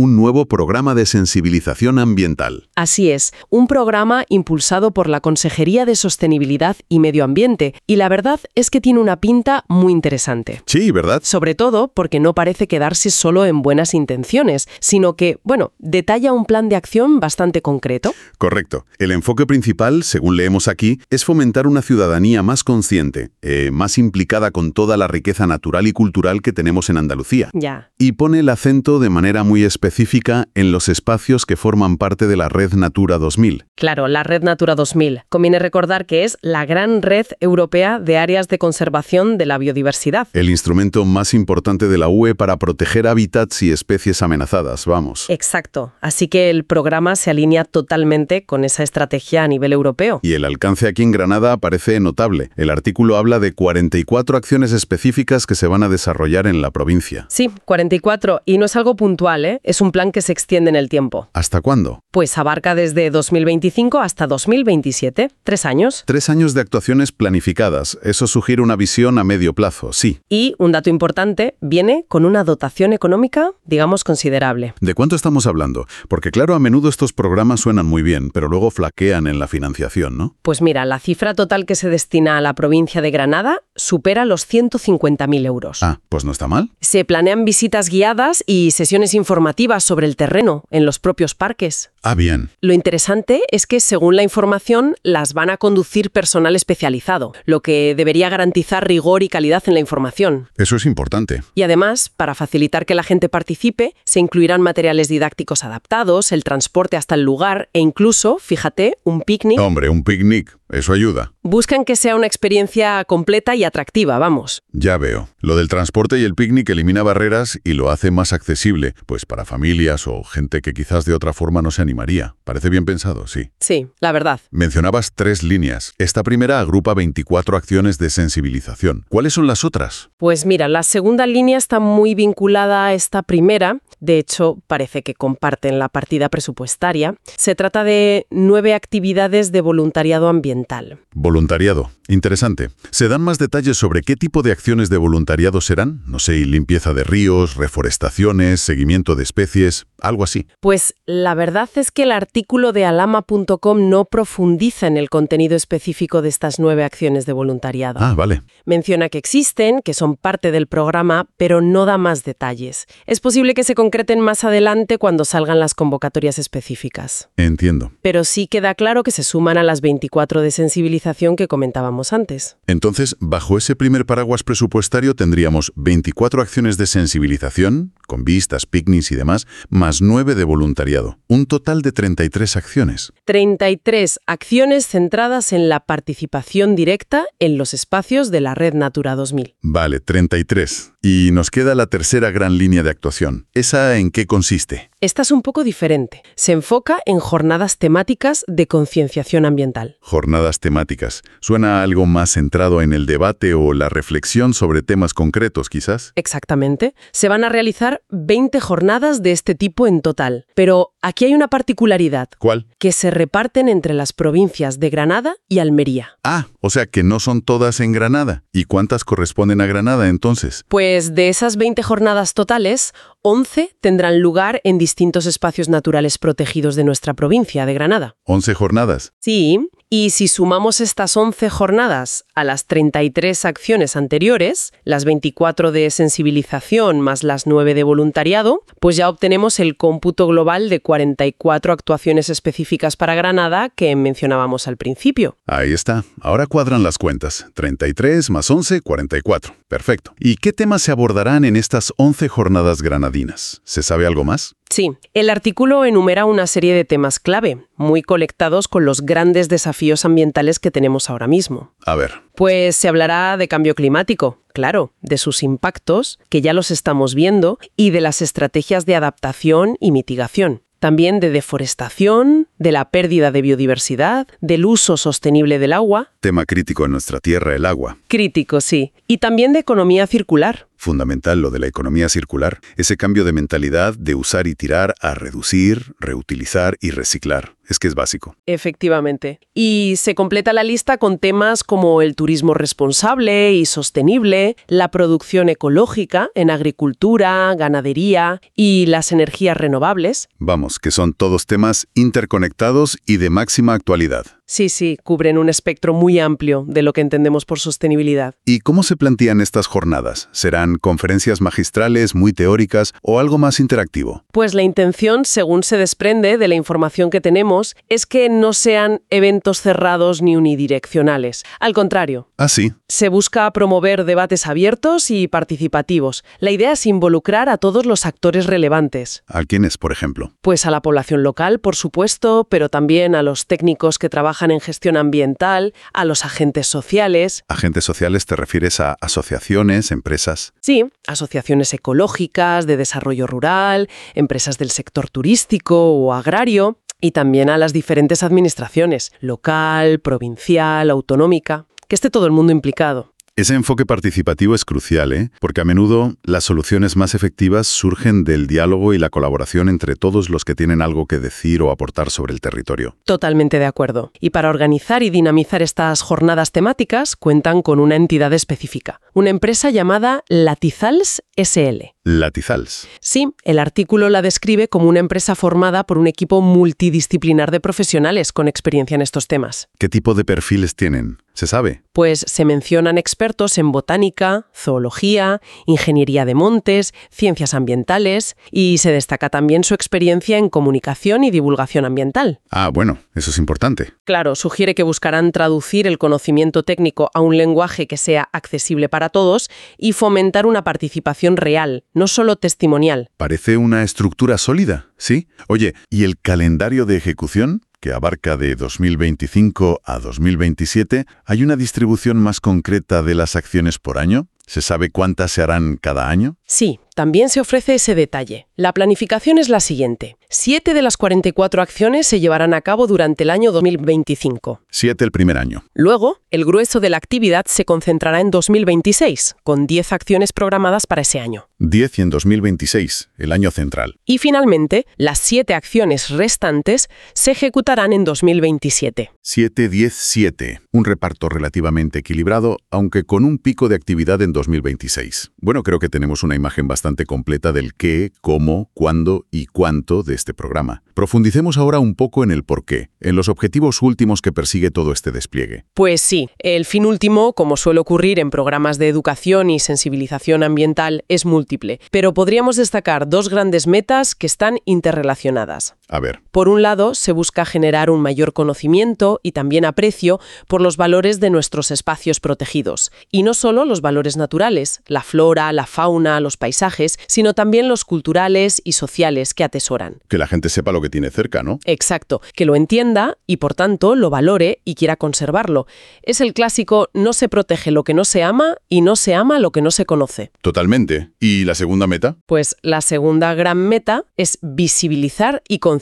un nuevo programa de sensibilización ambiental. Así es, un programa impulsado por la Consejería de Sostenibilidad y Medio Ambiente, y la verdad es que tiene una pinta muy interesante. Sí, ¿verdad? Sobre todo porque no parece quedarse solo en buenas intenciones, sino que, bueno, detalla un plan de acción bastante concreto. Correcto. El enfoque principal, según leemos aquí, es fomentar una ciudadanía más consciente, eh, más implicada con toda la riqueza natural y cultural que tenemos en Andalucía. Ya. Y pone el acento de manera muy especial específica en los espacios que forman parte de la Red Natura 2000. Claro, la Red Natura 2000. Conviene recordar que es la gran red europea de áreas de conservación de la biodiversidad. El instrumento más importante de la UE para proteger hábitats y especies amenazadas, vamos. Exacto. Así que el programa se alinea totalmente con esa estrategia a nivel europeo. Y el alcance aquí en Granada parece notable. El artículo habla de 44 acciones específicas que se van a desarrollar en la provincia. Sí, 44. Y no es algo puntual, ¿eh? Es un plan que se extiende en el tiempo. ¿Hasta cuándo? Pues abarca desde 2025 hasta 2027, tres años. Tres años de actuaciones planificadas. Eso sugiere una visión a medio plazo, sí. Y, un dato importante, viene con una dotación económica, digamos, considerable. ¿De cuánto estamos hablando? Porque claro, a menudo estos programas suenan muy bien, pero luego flaquean en la financiación, ¿no? Pues mira, la cifra total que se destina a la provincia de Granada supera los 150.000 euros. Ah, pues no está mal. Se planean visitas guiadas y sesiones informativas sobre el terreno en los propios parques. Ah, bien. Lo interesante es que, según la información, las van a conducir personal especializado, lo que debería garantizar rigor y calidad en la información. Eso es importante. Y además, para facilitar que la gente participe, se incluirán materiales didácticos adaptados, el transporte hasta el lugar e incluso, fíjate, un picnic. Hombre, un picnic. Eso ayuda. Buscan que sea una experiencia completa y atractiva, vamos. Ya veo. Lo del transporte y el picnic elimina barreras y lo hace más accesible, pues para familias o gente que quizás de otra forma no se animaría. Parece bien pensado, sí. Sí, la verdad. Mencionabas tres líneas. Esta primera agrupa 24 acciones de sensibilización. ¿Cuáles son las otras? Pues mira, la segunda línea está muy vinculada a esta primera. De hecho, parece que comparten la partida presupuestaria. Se trata de nueve actividades de voluntariado ambiental. Voluntariado. Interesante. ¿Se dan más detalles sobre qué tipo de acciones de voluntariado serán? No sé, limpieza de ríos, reforestaciones, seguimiento de especies, algo así. Pues la verdad es que el artículo de alama.com no profundiza en el contenido específico de estas nueve acciones de voluntariado. Ah, vale. Menciona que existen, que son parte del programa, pero no da más detalles. Es posible que se concreten más adelante cuando salgan las convocatorias específicas. Entiendo. Pero sí queda claro que se suman a las 24 de sensibilización que comentábamos antes. Entonces, bajo ese primer paraguas presupuestario tendríamos 24 acciones de sensibilización, con vistas, picnics y demás, más 9 de voluntariado. Un total de 33 acciones. 33 acciones centradas en la participación directa en los espacios de la Red Natura 2000. Vale, 33. Y nos queda la tercera gran línea de actuación. ¿Esa en qué consiste? Esta es un poco diferente. Se enfoca en jornadas temáticas de concienciación ambiental. Jornadas temáticas. Suena a algo más centrado en el debate o la reflexión sobre temas concretos, quizás. Exactamente. Se van a realizar 20 jornadas de este tipo en total. Pero aquí hay una particularidad. ¿Cuál? Que se reparten entre las provincias de Granada y Almería. Ah, o sea que no son todas en Granada. ¿Y cuántas corresponden a Granada entonces? Pues de esas 20 jornadas totales, 11 tendrán lugar en distintos espacios naturales protegidos de nuestra provincia de Granada. ¿11 jornadas? Sí, y si sumamos estas 11 jornadas a las 33 acciones anteriores, las 24 de sensibilización más las 9 de voluntariado, pues ya obtenemos el cómputo global de 44 actuaciones específicas para Granada que mencionábamos al principio. Ahí está. Ahora cuadran las cuentas. 33 más 11, 44. Perfecto. ¿Y qué temas se abordarán en estas 11 jornadas granadinas? ¿Se sabe algo más? Sí, el artículo enumera una serie de temas clave, muy colectados con los grandes desafíos ambientales que tenemos ahora mismo. A ver. Pues se hablará de cambio climático, claro, de sus impactos, que ya los estamos viendo, y de las estrategias de adaptación y mitigación. También de deforestación, de la pérdida de biodiversidad, del uso sostenible del agua. Tema crítico en nuestra tierra, el agua. Crítico, sí. Y también de economía circular. Fundamental lo de la economía circular, ese cambio de mentalidad de usar y tirar a reducir, reutilizar y reciclar. Es que es básico. Efectivamente. Y se completa la lista con temas como el turismo responsable y sostenible, la producción ecológica en agricultura, ganadería y las energías renovables. Vamos, que son todos temas interconectados y de máxima actualidad. Sí, sí, cubren un espectro muy amplio de lo que entendemos por sostenibilidad. ¿Y cómo se plantean estas jornadas? ¿Serán conferencias magistrales, muy teóricas o algo más interactivo? Pues la intención, según se desprende de la información que tenemos, es que no sean eventos cerrados ni unidireccionales. Al contrario. ¿Ah, sí? Se busca promover debates abiertos y participativos. La idea es involucrar a todos los actores relevantes. ¿A quiénes, por ejemplo? Pues a la población local, por supuesto, pero también a los técnicos que trabajan en gestión ambiental, a los agentes sociales. ¿Agentes sociales te refieres a asociaciones, empresas? Sí, asociaciones ecológicas, de desarrollo rural, empresas del sector turístico o agrario, y también a las diferentes administraciones, local, provincial, autonómica, que esté todo el mundo implicado. Ese enfoque participativo es crucial, ¿eh? porque a menudo las soluciones más efectivas surgen del diálogo y la colaboración entre todos los que tienen algo que decir o aportar sobre el territorio. Totalmente de acuerdo. Y para organizar y dinamizar estas jornadas temáticas cuentan con una entidad específica, una empresa llamada Latizals SL. Latizals. Sí, el artículo la describe como una empresa formada por un equipo multidisciplinar de profesionales con experiencia en estos temas. ¿Qué tipo de perfiles tienen? ¿Se sabe? Pues se mencionan expertos en botánica, zoología, ingeniería de montes, ciencias ambientales y se destaca también su experiencia en comunicación y divulgación ambiental. Ah, bueno, eso es importante. Claro, sugiere que buscarán traducir el conocimiento técnico a un lenguaje que sea accesible para todos y fomentar una participación real, no solo testimonial. Parece una estructura sólida, ¿sí? Oye, ¿y el calendario de ejecución? Que abarca de 2025 a 2027, ¿hay una distribución más concreta de las acciones por año? ¿Se sabe cuántas se harán cada año? Sí, también se ofrece ese detalle. La planificación es la siguiente. Siete de las 44 acciones se llevarán a cabo durante el año 2025. Siete el primer año. Luego, el grueso de la actividad se concentrará en 2026, con 10 acciones programadas para ese año. 10 y en 2026, el año central. Y finalmente, las siete acciones restantes se ejecutarán en 2027. 7, 10, 7. Un reparto relativamente equilibrado, aunque con un pico de actividad en 2026. Bueno, creo que tenemos una imagen bastante completa del qué, cómo, cuándo y cuánto de este programa. Profundicemos ahora un poco en el por qué, en los objetivos últimos que persigue todo este despliegue. Pues sí, el fin último, como suele ocurrir en programas de educación y sensibilización ambiental, es múltiple, pero podríamos destacar dos grandes metas que están interrelacionadas. A ver. Por un lado, se busca generar un mayor conocimiento y también aprecio por los valores de nuestros espacios protegidos, y no solo los valores naturales, la flora, la fauna, los paisajes, sino también los culturales y sociales que atesoran. Que la gente sepa lo que tiene cerca, ¿no? Exacto, que lo entienda y por tanto lo valore y quiera conservarlo. Es el clásico no se protege lo que no se ama y no se ama lo que no se conoce. Totalmente. ¿Y la segunda meta? Pues la segunda gran meta es visibilizar y concienciar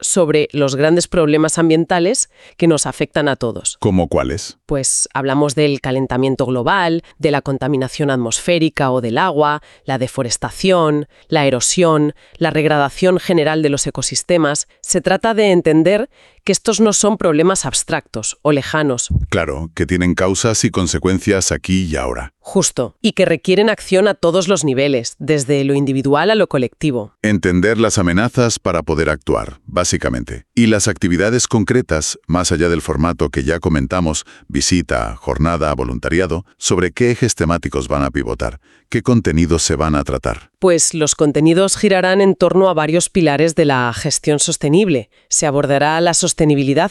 sobre los grandes problemas ambientales que nos afectan a todos. ¿Cómo cuáles? Pues hablamos del calentamiento global, de la contaminación atmosférica o del agua, la deforestación, la erosión, la regradación general de los ecosistemas se trata de entender que estos no son problemas abstractos o lejanos. Claro, que tienen causas y consecuencias aquí y ahora. Justo, y que requieren acción a todos los niveles, desde lo individual a lo colectivo. Entender las amenazas para poder actuar, básicamente. Y las actividades concretas, más allá del formato que ya comentamos, visita, jornada, voluntariado, sobre qué ejes temáticos van a pivotar, qué contenidos se van a tratar. Pues los contenidos girarán en torno a varios pilares de la gestión sostenible. Se abordará la sostenibilidad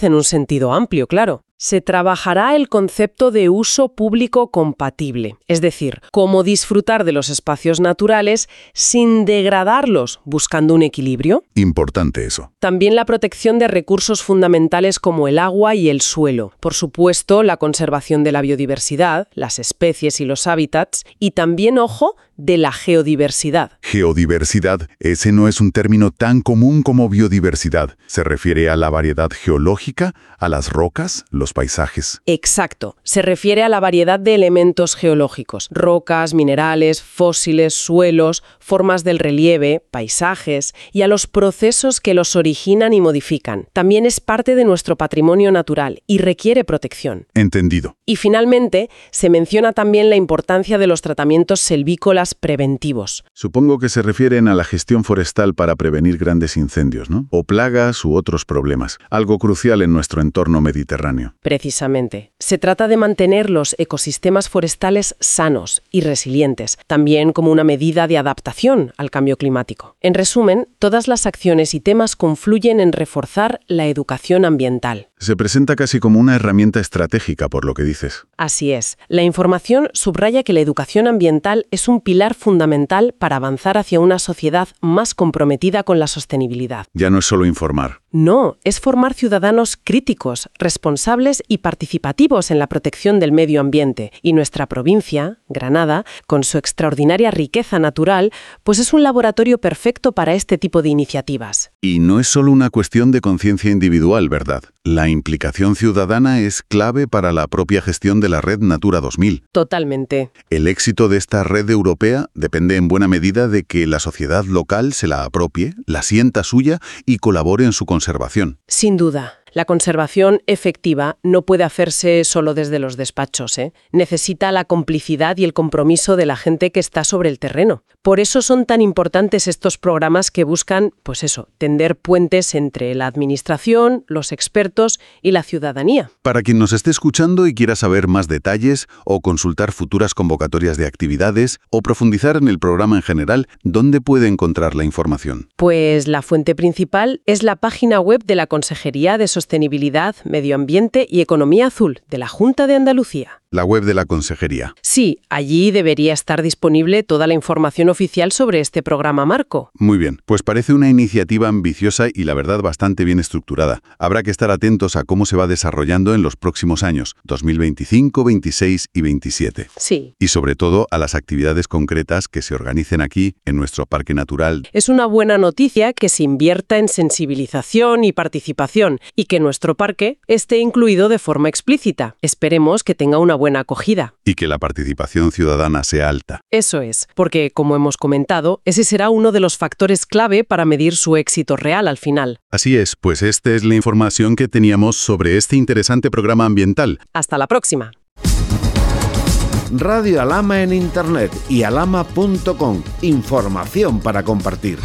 en un sentido amplio, claro se trabajará el concepto de uso público compatible, es decir, cómo disfrutar de los espacios naturales sin degradarlos, buscando un equilibrio. Importante eso. También la protección de recursos fundamentales como el agua y el suelo. Por supuesto, la conservación de la biodiversidad, las especies y los hábitats, y también, ojo, de la geodiversidad. Geodiversidad, ese no es un término tan común como biodiversidad. Se refiere a la variedad geológica, a las rocas, los paisajes. Exacto. Se refiere a la variedad de elementos geológicos, rocas, minerales, fósiles, suelos, formas del relieve, paisajes, y a los procesos que los originan y modifican. También es parte de nuestro patrimonio natural y requiere protección. Entendido. Y finalmente, se menciona también la importancia de los tratamientos selvícolas preventivos. Supongo que se refieren a la gestión forestal para prevenir grandes incendios, ¿no? O plagas u otros problemas. Algo crucial en nuestro entorno mediterráneo. Precisamente. Se trata de mantener los ecosistemas forestales sanos y resilientes, también como una medida de adaptación al cambio climático. En resumen, todas las acciones y temas confluyen en reforzar la educación ambiental. Se presenta casi como una herramienta estratégica, por lo que dices. Así es. La información subraya que la educación ambiental es un pilar fundamental para avanzar hacia una sociedad más comprometida con la sostenibilidad. Ya no es solo informar. No, es formar ciudadanos críticos, responsables y participativos en la protección del medio ambiente. Y nuestra provincia, Granada, con su extraordinaria riqueza natural, pues es un laboratorio perfecto para este tipo de iniciativas. Y no es solo una cuestión de conciencia individual, ¿verdad? La implicación ciudadana es clave para la propia gestión de la red Natura 2000. Totalmente. El éxito de esta red europea depende en buena medida de que la sociedad local se la apropie, la sienta suya y colabore en su conservación. Sin duda. La conservación efectiva no puede hacerse solo desde los despachos. ¿eh? Necesita la complicidad y el compromiso de la gente que está sobre el terreno. Por eso son tan importantes estos programas que buscan, pues eso, tender puentes entre la administración, los expertos y la ciudadanía. Para quien nos esté escuchando y quiera saber más detalles o consultar futuras convocatorias de actividades o profundizar en el programa en general, ¿dónde puede encontrar la información? Pues la fuente principal es la página web de la Consejería de Sostenibilidad, Medio Ambiente y Economía Azul de la Junta de Andalucía. La web de la Consejería. Sí, allí debería estar disponible toda la información oficial sobre este programa marco. Muy bien, pues parece una iniciativa ambiciosa y la verdad bastante bien estructurada. Habrá que estar atentos a cómo se va desarrollando en los próximos años, 2025, 26 y 27. Sí. Y sobre todo a las actividades concretas que se organicen aquí en nuestro Parque Natural. Es una buena noticia que se invierta en sensibilización y participación y que nuestro parque esté incluido de forma explícita. Esperemos que tenga una buena acogida. Y que la participación ciudadana sea alta. Eso es, porque, como hemos comentado, ese será uno de los factores clave para medir su éxito real al final. Así es, pues esta es la información que teníamos sobre este interesante programa ambiental. Hasta la próxima. Radio Alama en Internet y alama.com. Información para compartir.